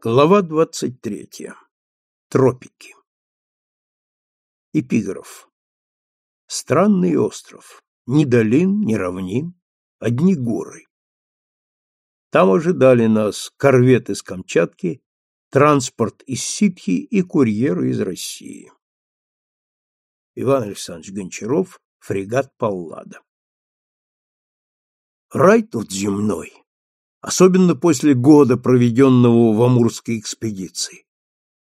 Глава двадцать третья. Тропики. Эпиграф. Странный остров. Ни долин, ни равнин, одни горы. Там ожидали нас корвет из Камчатки, транспорт из Ситхи и курьеры из России. Иван Александрович Гончаров, фрегат Паллада. Рай тут земной, особенно после года, проведенного в Амурской экспедиции.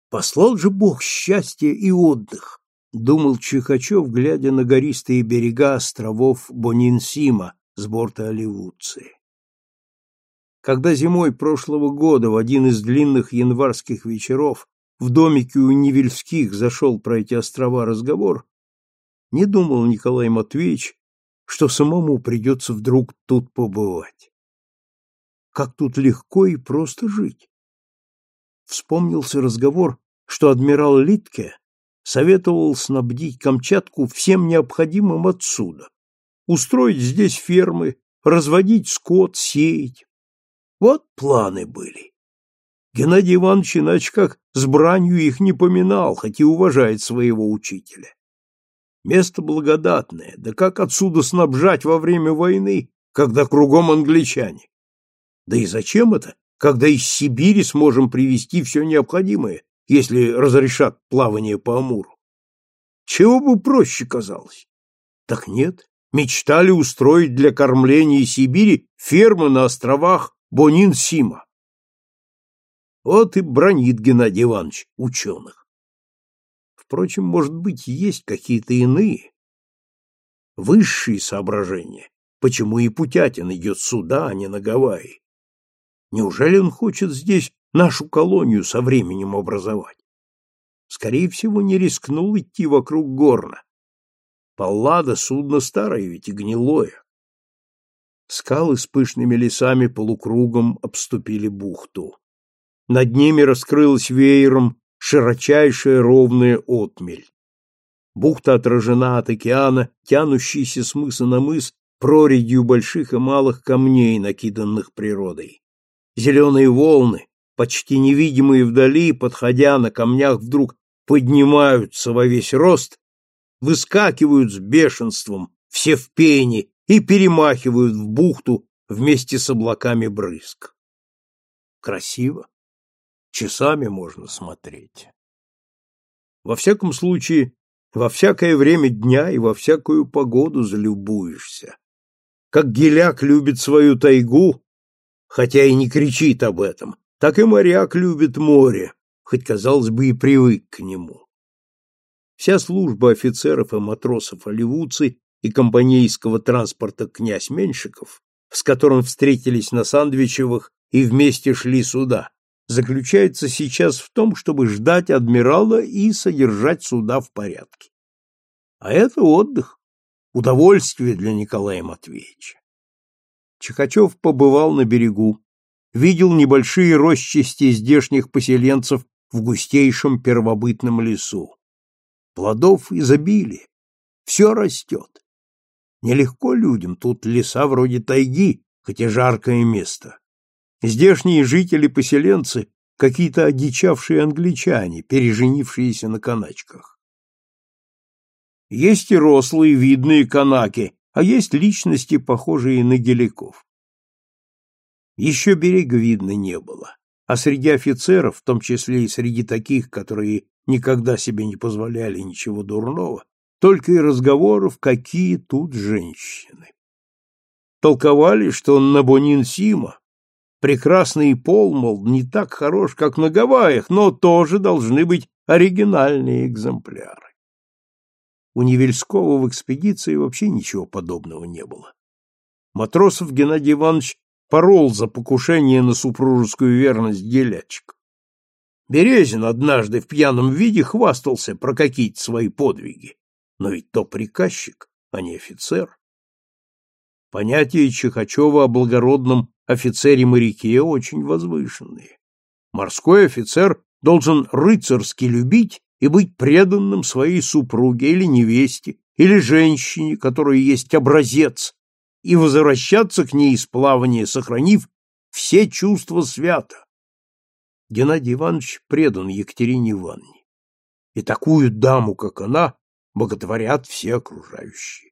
Послал же Бог счастья и отдых, думал Чихачев, глядя на гористые берега островов Бонинсима с борта Оливудции. Когда зимой прошлого года в один из длинных январских вечеров в домике у Невельских зашел про эти острова разговор, не думал Николай Матвеевич, что самому придется вдруг тут побывать как тут легко и просто жить. Вспомнился разговор, что адмирал Литке советовал снабдить Камчатку всем необходимым отсюда, устроить здесь фермы, разводить скот, сеять. Вот планы были. Геннадий Иванович иначе как с бранью их не поминал, хоть и уважает своего учителя. Место благодатное, да как отсюда снабжать во время войны, когда кругом англичане? Да и зачем это, когда из Сибири сможем привезти все необходимое, если разрешат плавание по Амуру? Чего бы проще казалось? Так нет, мечтали устроить для кормления Сибири фермы на островах Бонин-Сима. Вот и бронит Геннадий Иванович ученых. Впрочем, может быть, есть какие-то иные, высшие соображения, почему и Путятин идет сюда, а не на Гавайи. Неужели он хочет здесь нашу колонию со временем образовать? Скорее всего, не рискнул идти вокруг горна. Паллада — судно старое ведь и гнилое. Скалы с пышными лесами полукругом обступили бухту. Над ними раскрылась веером широчайшая ровная отмель. Бухта отражена от океана, тянущейся с мыса на мыс проредью больших и малых камней, накиданных природой. Зеленые волны, почти невидимые вдали, подходя на камнях, вдруг поднимаются во весь рост, выскакивают с бешенством, все в пене, и перемахивают в бухту вместе с облаками брызг. Красиво. Часами можно смотреть. Во всяком случае, во всякое время дня и во всякую погоду залюбуешься. Как геляк любит свою тайгу, хотя и не кричит об этом, так и моряк любит море, хоть, казалось бы, и привык к нему. Вся служба офицеров и матросов Оливуцы и компанейского транспорта князь Меньшиков, с которым встретились на Сандвичевых и вместе шли сюда, заключается сейчас в том, чтобы ждать адмирала и содержать суда в порядке. А это отдых, удовольствие для Николая Матвеевича. Чехачев побывал на берегу, видел небольшие росчасти здешних поселенцев в густейшем первобытном лесу. Плодов изобилие, все растет. Нелегко людям, тут леса вроде тайги, хотя жаркое место. Здешние жители-поселенцы — какие-то одичавшие англичане, переженившиеся на каначках. Есть и рослые видные канаки, а есть личности, похожие на геликов. Еще берега видно не было, а среди офицеров, в том числе и среди таких, которые никогда себе не позволяли ничего дурного, только и разговоров, какие тут женщины. Толковали, что на Бонин-Сима прекрасный пол, мол, не так хорош, как на Гавайях, но тоже должны быть оригинальные экземпляры. У Невельского в экспедиции вообще ничего подобного не было. Матросов Геннадий Иванович порол за покушение на супружескую верность гелячек. Березин однажды в пьяном виде хвастался про какие-то свои подвиги, но ведь то приказчик, а не офицер. Понятия Чехачева о благородном офицере-моряке очень возвышенные. Морской офицер должен рыцарски любить и быть преданным своей супруге или невесте, или женщине, которая есть образец, и возвращаться к ней из плавания, сохранив все чувства свята. Геннадий Иванович предан Екатерине Ивановне, и такую даму, как она, боготворят все окружающие.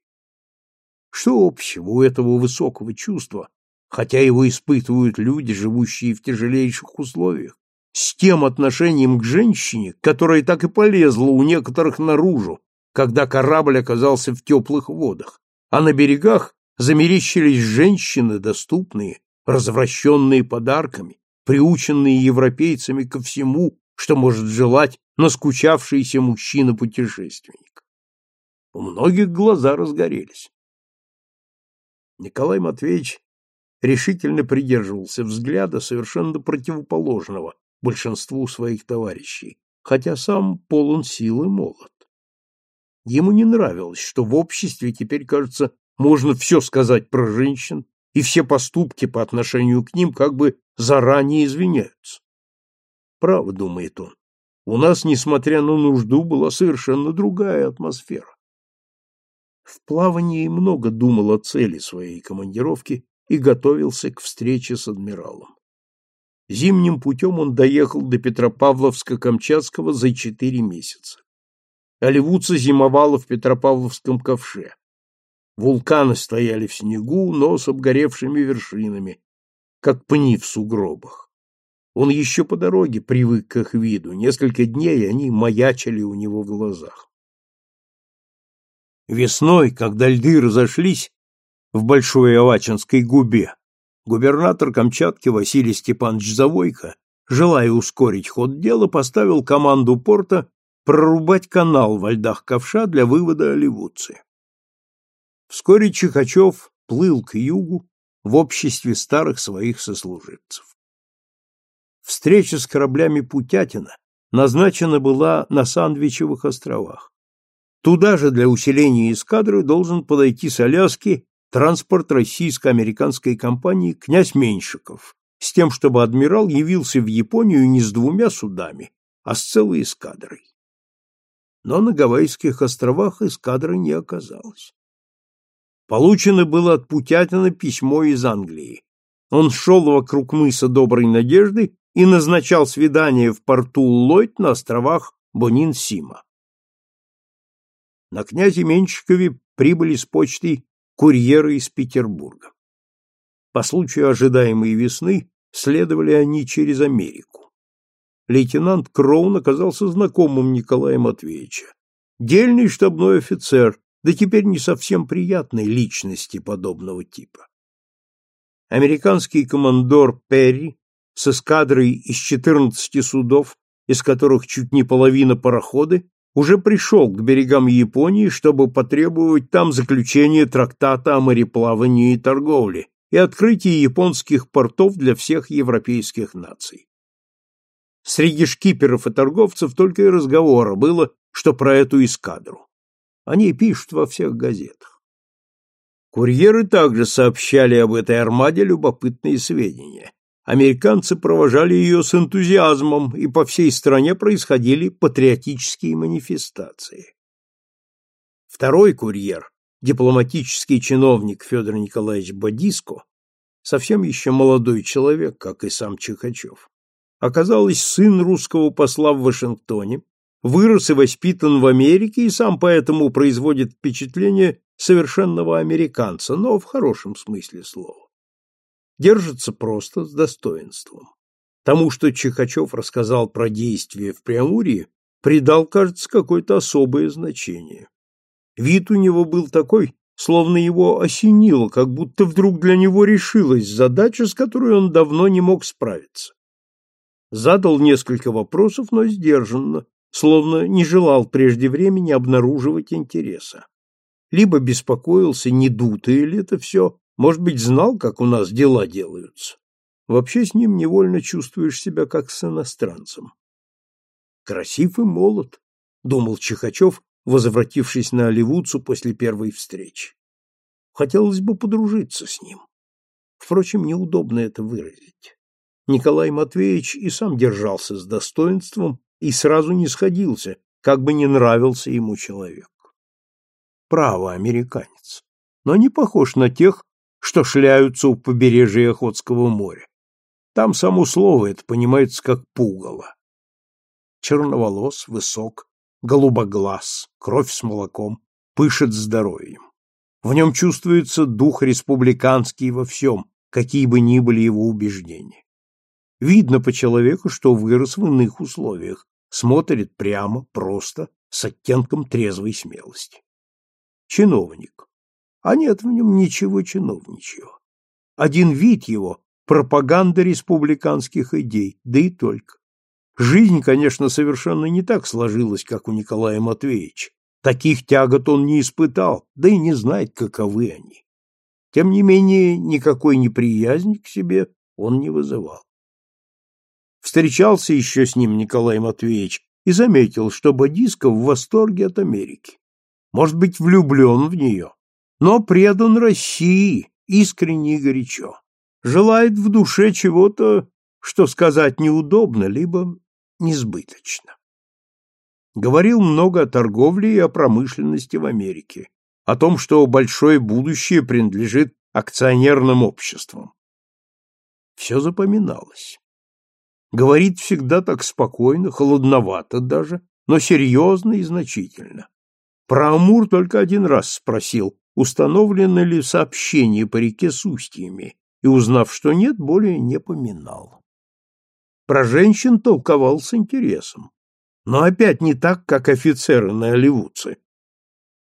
Что общего у этого высокого чувства, хотя его испытывают люди, живущие в тяжелейших условиях, с тем отношением к женщине, которое так и полезло у некоторых наружу, когда корабль оказался в теплых водах, а на берегах замерещились женщины, доступные, развращенные подарками, приученные европейцами ко всему, что может желать наскучавшийся мужчина-путешественник. У многих глаза разгорелись. Николай Матвеевич решительно придерживался взгляда совершенно противоположного большинству своих товарищей, хотя сам полон сил и молод. Ему не нравилось, что в обществе теперь, кажется, можно все сказать про женщин, и все поступки по отношению к ним как бы заранее извиняются. Право, думает он, у нас, несмотря на нужду, была совершенно другая атмосфера. В плавании много думал о цели своей командировки и готовился к встрече с адмиралом. Зимним путем он доехал до Петропавловска-Камчатского за четыре месяца. Оливуца зимовала в Петропавловском ковше. Вулканы стояли в снегу, но с обгоревшими вершинами, как пни в сугробах. Он еще по дороге привык к их виду, несколько дней они маячили у него в глазах. Весной, когда льды разошлись в Большой Авачинской губе, губернатор Камчатки Василий Степанович Завойко, желая ускорить ход дела, поставил команду порта прорубать канал во льдах ковша для вывода оливуции. Вскоре Чихачев плыл к югу в обществе старых своих сослуживцев. Встреча с кораблями Путятина назначена была на Сандвичевых островах. Туда же для усиления эскадры должен подойти с Аляски транспорт российско-американской компании «Князь Меньшиков» с тем, чтобы адмирал явился в Японию не с двумя судами, а с целой эскадрой. Но на Гавайских островах эскадры не оказалось. Получено было от Путятина письмо из Англии. Он шел вокруг мыса Доброй Надежды и назначал свидание в порту Ллойд на островах Бонин-Сима. На князе Менщикове прибыли с почтой курьеры из Петербурга. По случаю ожидаемой весны следовали они через Америку. Лейтенант Кроун оказался знакомым Николая Матвеевича. Дельный штабной офицер, да теперь не совсем приятной личности подобного типа. Американский командор Перри с эскадрой из 14 судов, из которых чуть не половина пароходы, уже пришел к берегам Японии, чтобы потребовать там заключения трактата о мореплавании и торговле и открытия японских портов для всех европейских наций. Среди шкиперов и торговцев только и разговора было, что про эту эскадру. Они пишут во всех газетах. Курьеры также сообщали об этой армаде любопытные сведения. Американцы провожали ее с энтузиазмом, и по всей стране происходили патриотические манифестации. Второй курьер, дипломатический чиновник Федор Николаевич Бодиско, совсем еще молодой человек, как и сам Чихачев, оказалось сын русского посла в Вашингтоне, вырос и воспитан в Америке и сам поэтому производит впечатление совершенного американца, но в хорошем смысле слова. Держится просто, с достоинством. Тому, что Чихачев рассказал про действия в Преамурье, придал, кажется, какое-то особое значение. Вид у него был такой, словно его осенило, как будто вдруг для него решилась задача, с которой он давно не мог справиться. Задал несколько вопросов, но сдержанно, словно не желал прежде времени обнаруживать интереса. Либо беспокоился, не дутое ли это все, может быть, знал, как у нас дела делаются. Вообще с ним невольно чувствуешь себя как с иностранцем. Красив и молод, думал Чихачев, возвратившись на Оливуцу после первой встречи. Хотелось бы подружиться с ним. Впрочем, неудобно это выразить. Николай Матвеевич и сам держался с достоинством и сразу не сходился, как бы не нравился ему человек. Право, американец, но не похож на тех, что шляются у побережья Охотского моря. Там само слово это понимается как пугало. Черноволос, высок, голубоглаз, кровь с молоком, пышет здоровьем. В нем чувствуется дух республиканский во всем, какие бы ни были его убеждения. Видно по человеку, что вырос в иных условиях, смотрит прямо, просто, с оттенком трезвой смелости. Чиновник. А нет в нем ничего чиновничьего. Один вид его — пропаганда республиканских идей, да и только. Жизнь, конечно, совершенно не так сложилась, как у Николая Матвеевича. Таких тягот он не испытал, да и не знает, каковы они. Тем не менее, никакой неприязни к себе он не вызывал. Встречался еще с ним Николай Матвеевич и заметил, что Бодисков в восторге от Америки. Может быть, влюблен в нее, но предан России искренне и горячо. Желает в душе чего-то, что сказать неудобно, либо несбыточно. Говорил много о торговле и о промышленности в Америке, о том, что большое будущее принадлежит акционерным обществам. Все запоминалось. Говорит всегда так спокойно, холодновато даже, но серьезно и значительно. Про Амур только один раз спросил, установлено ли сообщение по реке с устьями, и, узнав, что нет, более не поминал. Про женщин толковал с интересом, но опять не так, как офицеры на Оливудце.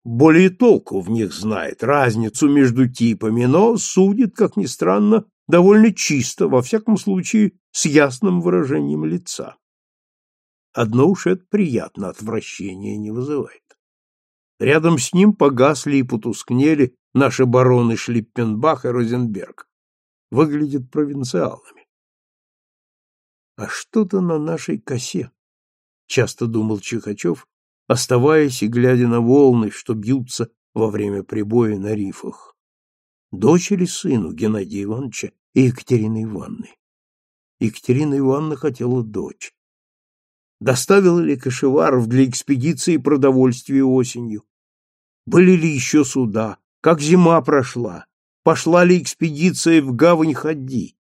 Более толку в них знает, разницу между типами, но судит, как ни странно, довольно чисто, во всяком случае, с ясным выражением лица. Одно уж это приятно, отвращения не вызывает. Рядом с ним погасли и потускнели наши бароны Шлиппенбах и Розенберг. Выглядят провинциалами. А что-то на нашей косе, часто думал Чихачев, оставаясь и глядя на волны, что бьются во время прибоя на рифах. Дочери сыну Геннадия Ивановича и Екатерины Ивановны. Екатерина Ивановна хотела дочь. Доставила ли Кашеваров для экспедиции продовольствие осенью? Были ли еще суда? Как зима прошла? Пошла ли экспедиция в гавань Хадди?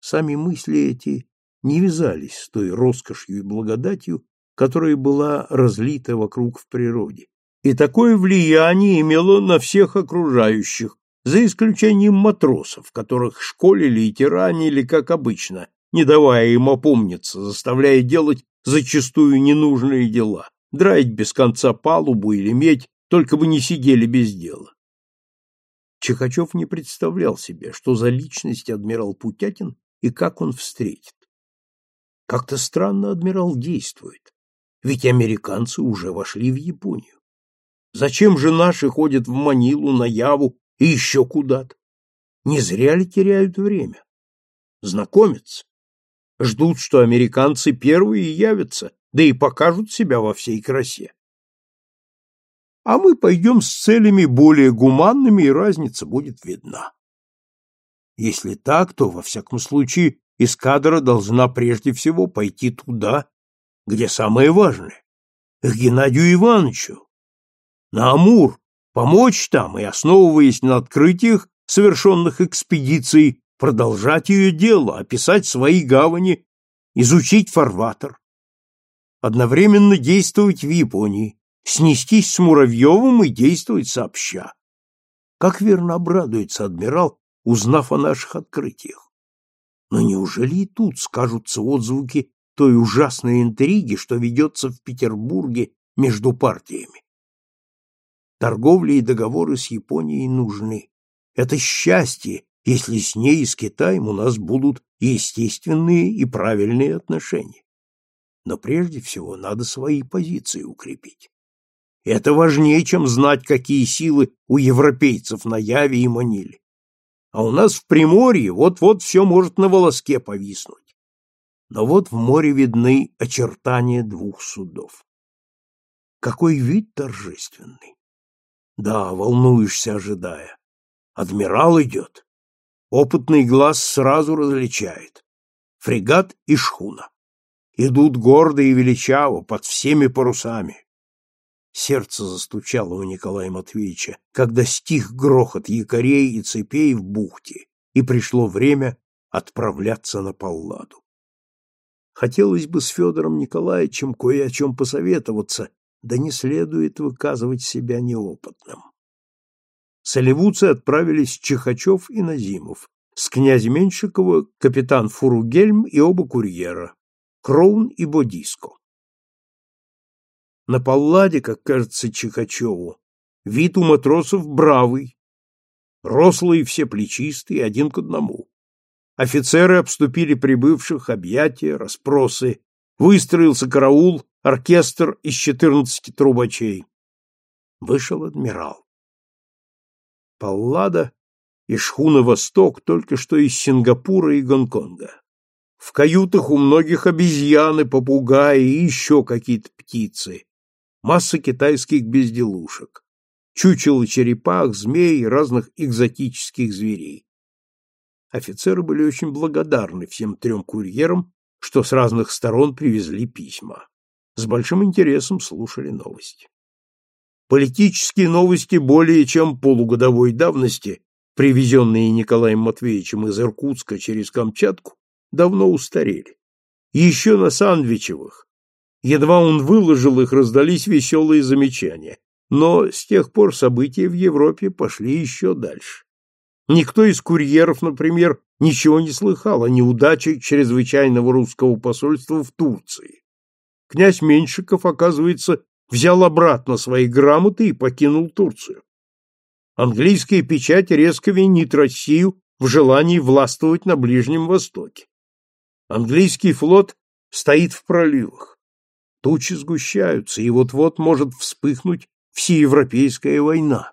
Сами мысли эти не вязались с той роскошью и благодатью, которая была разлита вокруг в природе. И такое влияние имело на всех окружающих, за исключением матросов, которых школили и тиранили, как обычно, не давая им опомниться, заставляя делать зачастую ненужные дела, драить без конца палубу или медь, только бы не сидели без дела. Чехачев не представлял себе, что за личность адмирал Путятин и как он встретит. Как-то странно адмирал действует, ведь американцы уже вошли в Японию. Зачем же наши ходят в Манилу, на Яву и еще куда-то. Не зря ли теряют время? Знакомятся. Ждут, что американцы первые явятся, да и покажут себя во всей красе. А мы пойдем с целями более гуманными, и разница будет видна. Если так, то, во всяком случае, эскадра должна прежде всего пойти туда, где самое важное, к Геннадию Ивановичу, на Амур, помочь там и, основываясь на открытиях, совершенных экспедицией, продолжать ее дело, описать свои гавани, изучить фарватер. Одновременно действовать в Японии, снестись с Муравьевым и действовать сообща. Как верно обрадуется адмирал, узнав о наших открытиях. Но неужели и тут скажутся отзвуки той ужасной интриги, что ведется в Петербурге между партиями? Торговля и договоры с Японией нужны. Это счастье, если с ней и с Китаем у нас будут естественные и правильные отношения. Но прежде всего надо свои позиции укрепить. Это важнее, чем знать, какие силы у европейцев на Яве и Маниле. А у нас в Приморье вот-вот все может на волоске повиснуть. Но вот в море видны очертания двух судов. Какой вид торжественный! Да, волнуешься, ожидая. Адмирал идет. Опытный глаз сразу различает. Фрегат и шхуна. Идут гордо и величаво, под всеми парусами. Сердце застучало у Николая Матвеевича, когда стих грохот якорей и цепей в бухте, и пришло время отправляться на Палладу. Хотелось бы с Федором Николаевичем кое о чем посоветоваться, да не следует выказывать себя неопытным. Солевуцы отправились Чихачев и Назимов, с князем Меньшикова капитан Фуругельм и оба курьера, Кроун и Бодиско. На Палладе, как кажется Чихачеву, вид у матросов бравый, рослые все плечистые, один к одному. Офицеры обступили прибывших, объятия, расспросы. Выстроился караул, оркестр из четырнадцати трубачей. Вышел адмирал. Паллада и шхуна «Восток» только что из Сингапура и Гонконга. В каютах у многих обезьяны, попугаи и еще какие-то птицы. Масса китайских безделушек. Чучело черепах, змей и разных экзотических зверей. Офицеры были очень благодарны всем трем курьерам, что с разных сторон привезли письма. С большим интересом слушали новости. Политические новости более чем полугодовой давности, привезенные Николаем Матвеевичем из Иркутска через Камчатку, давно устарели. Еще на Сандвичевых. Едва он выложил их, раздались веселые замечания. Но с тех пор события в Европе пошли еще дальше. Никто из курьеров, например, ничего не слыхал о неудаче чрезвычайного русского посольства в Турции. Князь Меньшиков, оказывается, взял обратно свои грамоты и покинул Турцию. Английская печать резко винит Россию в желании властвовать на Ближнем Востоке. Английский флот стоит в проливах. Тучи сгущаются, и вот-вот может вспыхнуть всеевропейская война.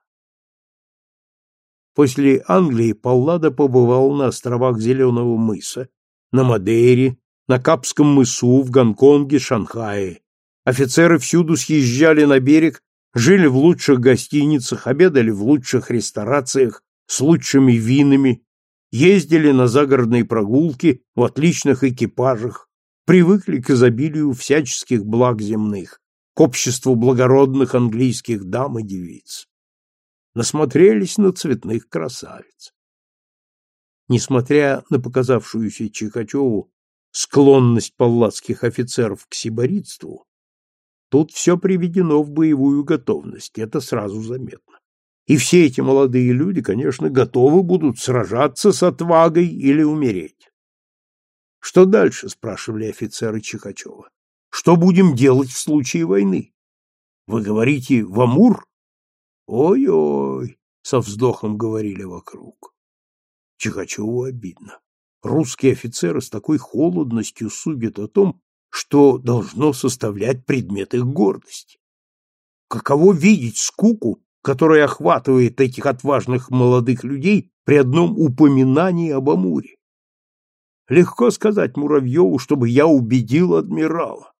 После Англии Паллада побывал на островах Зеленого мыса, на Мадейре, на Капском мысу, в Гонконге, Шанхае. Офицеры всюду съезжали на берег, жили в лучших гостиницах, обедали в лучших ресторациях с лучшими винами, ездили на загородные прогулки в отличных экипажах, привыкли к изобилию всяческих благ земных, к обществу благородных английских дам и девиц насмотрелись на цветных красавиц. Несмотря на показавшуюся Чихачеву склонность паллатских офицеров к сиборитству, тут все приведено в боевую готовность, это сразу заметно. И все эти молодые люди, конечно, готовы будут сражаться с отвагой или умереть. Что дальше, спрашивали офицеры Чихачева. Что будем делать в случае войны? Вы говорите, в Амур? Ой-ой, со вздохом говорили вокруг. Чихачеву обидно. Русские офицеры с такой холодностью судят о том, что должно составлять предмет их гордости. Каково видеть скуку, которая охватывает этих отважных молодых людей при одном упоминании об Амуре? Легко сказать Муравьеву, чтобы я убедил адмирала.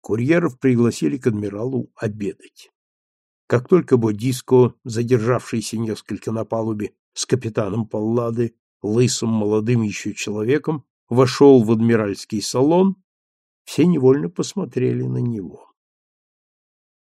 Курьеров пригласили к адмиралу обедать. Как только Бодиско, задержавшийся несколько на палубе с капитаном Паллады, лысым молодым еще человеком, вошел в адмиральский салон, все невольно посмотрели на него.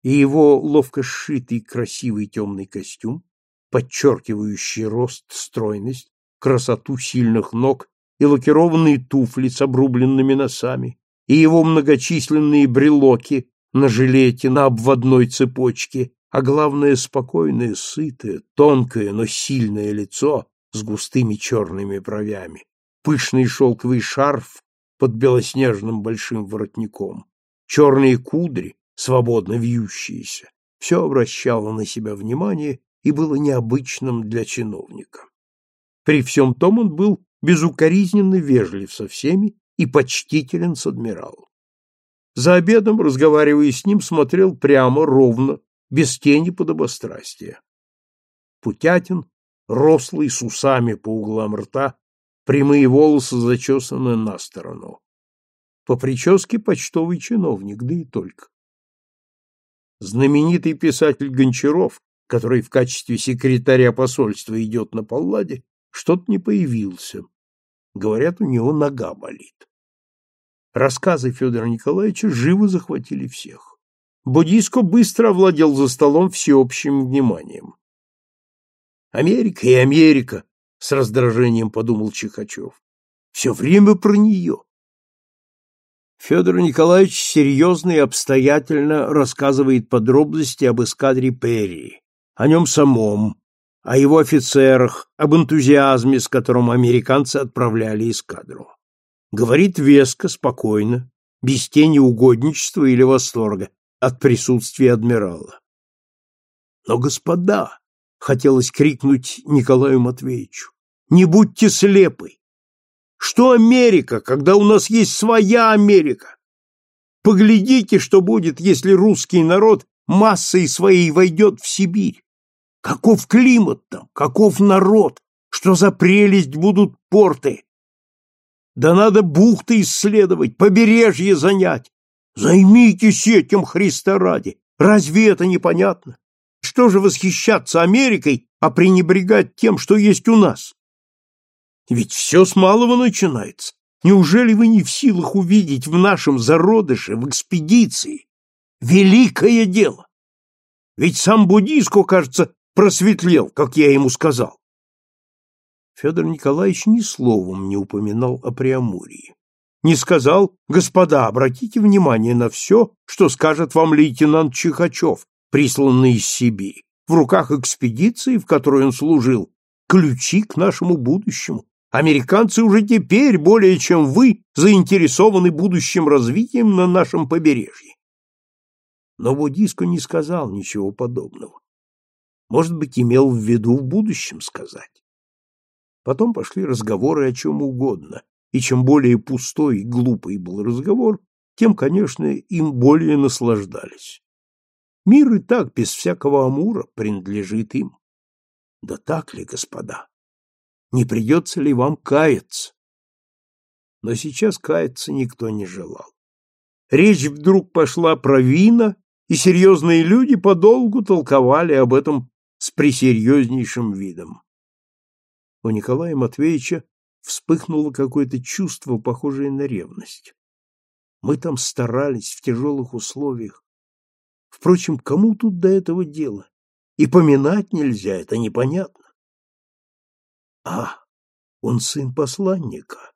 И его ловко сшитый красивый темный костюм, подчеркивающий рост, стройность, красоту сильных ног и лакированные туфли с обрубленными носами, и его многочисленные брелоки на жилете на обводной цепочке, а главное спокойное, сытое, тонкое, но сильное лицо с густыми черными бровями, пышный шелковый шарф под белоснежным большим воротником, черные кудри, свободно вьющиеся, все обращало на себя внимание и было необычным для чиновника. При всем том он был безукоризненно вежлив со всеми и почтителен с адмиралом. За обедом, разговаривая с ним, смотрел прямо, ровно, без тени подобострастия. Путятин, рослый, с усами по углам рта, прямые волосы зачесаны на сторону. По прическе почтовый чиновник, да и только. Знаменитый писатель Гончаров, который в качестве секретаря посольства идет на Палладе, что-то не появился. Говорят, у него нога болит. Рассказы Федора Николаевича живо захватили всех. Буддиско быстро овладел за столом всеобщим вниманием. Америка и Америка, с раздражением подумал Чихачев. Все время про нее. Федор Николаевич серьезно и обстоятельно рассказывает подробности об эскадре Перри, о нем самом, о его офицерах, об энтузиазме, с которым американцы отправляли эскадру. Говорит веско, спокойно, без тени угодничества или восторга от присутствия адмирала. Но, господа, хотелось крикнуть Николаю Матвеевичу, не будьте слепы. Что Америка, когда у нас есть своя Америка? Поглядите, что будет, если русский народ массой своей войдет в Сибирь. Каков климат там, каков народ, что за прелесть будут порты. Да надо бухты исследовать, побережье занять. Займитесь этим, Христа ради. Разве это непонятно? Что же восхищаться Америкой, а пренебрегать тем, что есть у нас? Ведь все с малого начинается. Неужели вы не в силах увидеть в нашем зародыше, в экспедиции, великое дело? Ведь сам Буддийско, кажется, просветлел, как я ему сказал. Федор Николаевич ни словом не упоминал о Преамурии. Не сказал, господа, обратите внимание на все, что скажет вам лейтенант Чихачев, присланный из Сибири. В руках экспедиции, в которой он служил, ключи к нашему будущему. Американцы уже теперь, более чем вы, заинтересованы будущим развитием на нашем побережье. Но Буддиско не сказал ничего подобного. Может быть, имел в виду в будущем сказать. Потом пошли разговоры о чем угодно, и чем более пустой и глупый был разговор, тем, конечно, им более наслаждались. Мир и так, без всякого амура, принадлежит им. Да так ли, господа? Не придется ли вам каяться? Но сейчас каяться никто не желал. Речь вдруг пошла про вина, и серьезные люди подолгу толковали об этом с пресерьезнейшим видом. У Николая Матвеевича вспыхнуло какое-то чувство, похожее на ревность. Мы там старались в тяжелых условиях. Впрочем, кому тут до этого дело? И поминать нельзя, это непонятно. А, он сын посланника.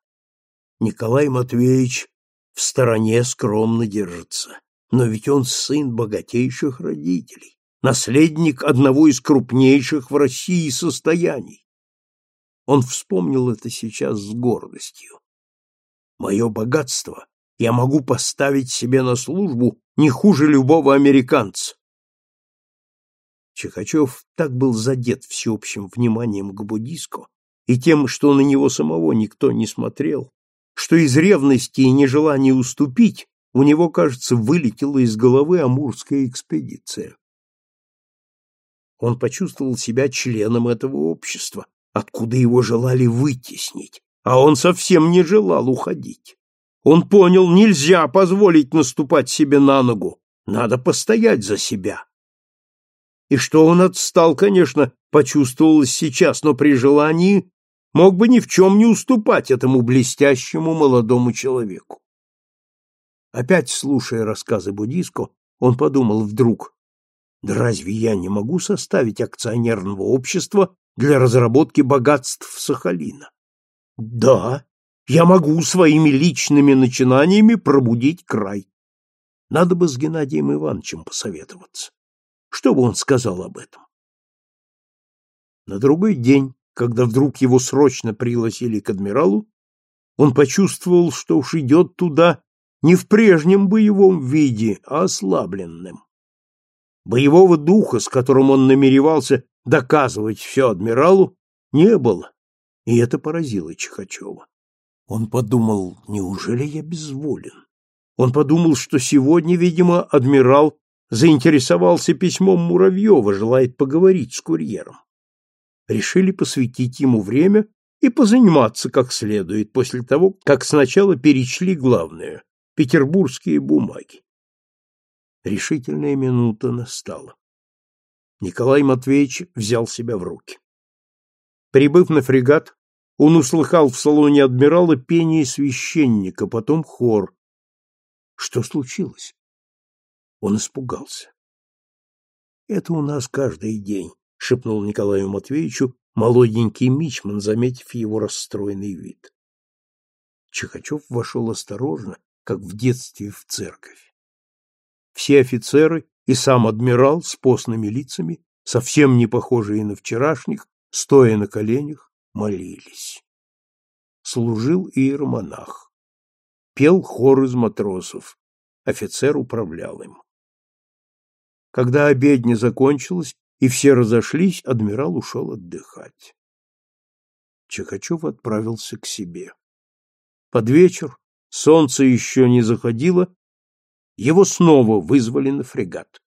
Николай Матвеевич в стороне скромно держится, но ведь он сын богатейших родителей наследник одного из крупнейших в России состояний. Он вспомнил это сейчас с гордостью. Мое богатство я могу поставить себе на службу не хуже любого американца. Чехачев так был задет всеобщим вниманием к буддиску и тем, что на него самого никто не смотрел, что из ревности и нежелания уступить у него, кажется, вылетела из головы амурская экспедиция. Он почувствовал себя членом этого общества, откуда его желали вытеснить, а он совсем не желал уходить. Он понял, нельзя позволить наступать себе на ногу, надо постоять за себя. И что он отстал, конечно, почувствовалось сейчас, но при желании мог бы ни в чем не уступать этому блестящему молодому человеку. Опять слушая рассказы Буддиско, он подумал вдруг, да разве я не могу составить акционерного общества для разработки богатств Сахалина? Да, я могу своими личными начинаниями пробудить край. Надо бы с Геннадием Ивановичем посоветоваться. Что бы он сказал об этом? На другой день, когда вдруг его срочно пригласили к адмиралу, он почувствовал, что уж идет туда не в прежнем боевом виде, а ослабленным. Боевого духа, с которым он намеревался доказывать все адмиралу, не было, и это поразило Чихачева. Он подумал, неужели я безволен? Он подумал, что сегодня, видимо, адмирал заинтересовался письмом Муравьева, желает поговорить с курьером. Решили посвятить ему время и позаниматься как следует после того, как сначала перечли главное — петербургские бумаги. Решительная минута настала. Николай Матвеевич взял себя в руки. Прибыв на фрегат, он услыхал в салоне адмирала пение священника, потом хор. Что случилось? Он испугался. «Это у нас каждый день», — шепнул Николаю Матвеевичу молоденький мичман, заметив его расстроенный вид. Чихачев вошел осторожно, как в детстве в церковь. Все офицеры и сам адмирал с постными лицами, совсем не похожие на вчерашних, стоя на коленях, молились. Служил иеромонах. Пел хор из матросов. Офицер управлял им. Когда обедня закончилась и все разошлись, адмирал ушел отдыхать. Чехачев отправился к себе. Под вечер солнце еще не заходило, его снова вызвали на фрегат.